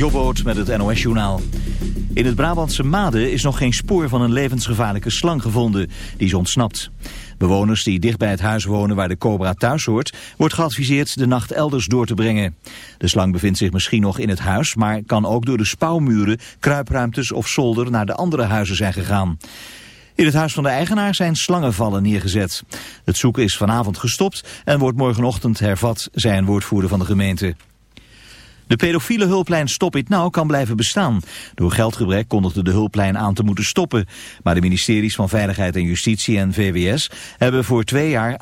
Jobboot met het NOS-journaal. In het Brabantse Made is nog geen spoor van een levensgevaarlijke slang gevonden. Die is ontsnapt. Bewoners die dicht bij het huis wonen waar de cobra thuis hoort... wordt geadviseerd de nacht elders door te brengen. De slang bevindt zich misschien nog in het huis... maar kan ook door de spouwmuren, kruipruimtes of zolder... naar de andere huizen zijn gegaan. In het huis van de eigenaar zijn slangenvallen neergezet. Het zoeken is vanavond gestopt en wordt morgenochtend hervat, zei een woordvoerder van de gemeente. De pedofiele hulplijn Stop It Now kan blijven bestaan. Door geldgebrek kondigde de hulplijn aan te moeten stoppen. Maar de ministeries van Veiligheid en Justitie en VWS hebben voor twee jaar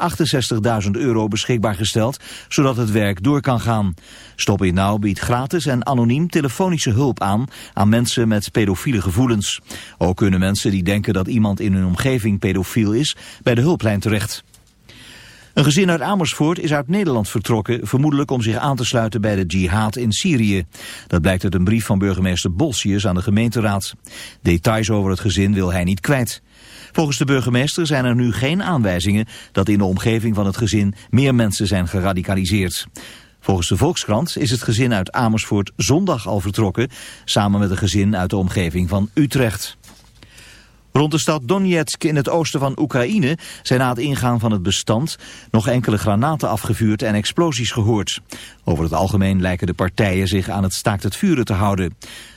68.000 euro beschikbaar gesteld, zodat het werk door kan gaan. Stop It Now biedt gratis en anoniem telefonische hulp aan aan mensen met pedofiele gevoelens. Ook kunnen mensen die denken dat iemand in hun omgeving pedofiel is bij de hulplijn terecht. Een gezin uit Amersfoort is uit Nederland vertrokken, vermoedelijk om zich aan te sluiten bij de jihad in Syrië. Dat blijkt uit een brief van burgemeester Bolsius aan de gemeenteraad. Details over het gezin wil hij niet kwijt. Volgens de burgemeester zijn er nu geen aanwijzingen dat in de omgeving van het gezin meer mensen zijn geradicaliseerd. Volgens de Volkskrant is het gezin uit Amersfoort zondag al vertrokken, samen met een gezin uit de omgeving van Utrecht. Rond de stad Donetsk in het oosten van Oekraïne zijn na het ingaan van het bestand nog enkele granaten afgevuurd en explosies gehoord. Over het algemeen lijken de partijen zich aan het staakt het vuren te houden.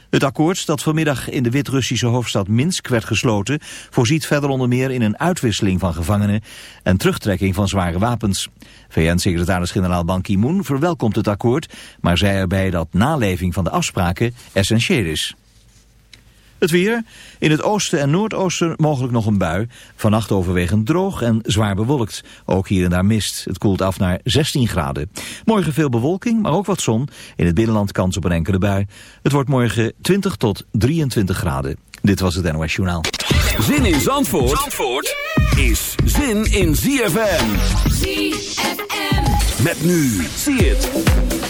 Het akkoord dat vanmiddag in de Wit-Russische hoofdstad Minsk werd gesloten... voorziet verder onder meer in een uitwisseling van gevangenen... en terugtrekking van zware wapens. VN-secretaris-generaal Ban Ki-moon verwelkomt het akkoord... maar zei erbij dat naleving van de afspraken essentieel is. Het weer. In het oosten en noordoosten mogelijk nog een bui. Vannacht overwegend droog en zwaar bewolkt. Ook hier en daar mist. Het koelt af naar 16 graden. Morgen veel bewolking, maar ook wat zon. In het binnenland kans op een enkele bui. Het wordt morgen 20 tot 23 graden. Dit was het NOS Journaal. Zin in Zandvoort, Zandvoort is zin in ZFM. ZFM. Met nu. Zie het.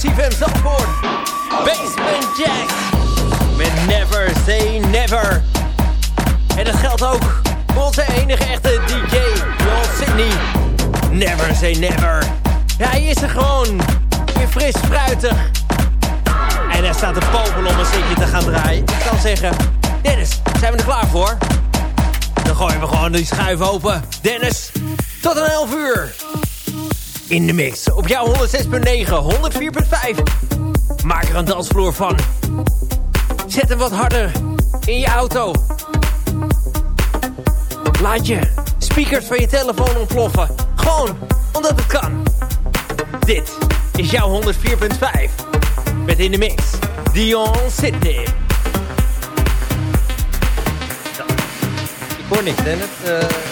CFM Zandvoort. Basement Jack. Met Never Say Never. En dat geldt ook voor onze enige echte DJ, Joel Sydney. Never Say Never. Ja, hij is er gewoon. Weer fris, fruitig. En hij staat te popelen om een zitje te gaan draaien. Ik kan zeggen, Dennis, zijn we er klaar voor? Dan gooien we gewoon die schuif open. Dennis, tot een 11 uur. In de mix op jouw 106.9, 104.5. Maak er een dansvloer van. Zet hem wat harder in je auto. Laat je speakers van je telefoon ontploffen. Gewoon omdat het kan. Dit is jouw 104.5. Met in de mix Dion Sydney. Ik hoor niks, Dennis. Uh...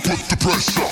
Put the pressure.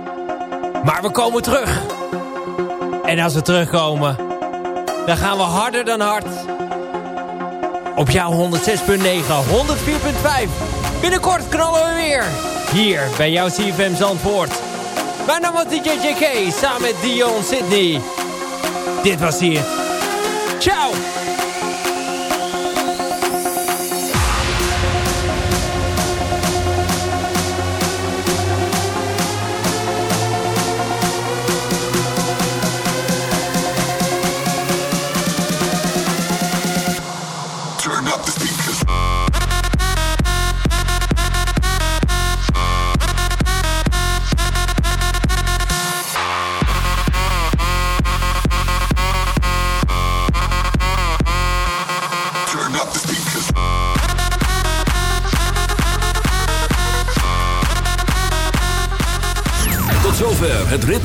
Maar we komen terug. En als we terugkomen, dan gaan we harder dan hard. Op jouw 106.9, 104.5. Binnenkort knallen we weer. Hier bij jouw CFM Zandvoort. Mijn naam was DJ samen met Dion Sydney. Dit was hier. Ciao!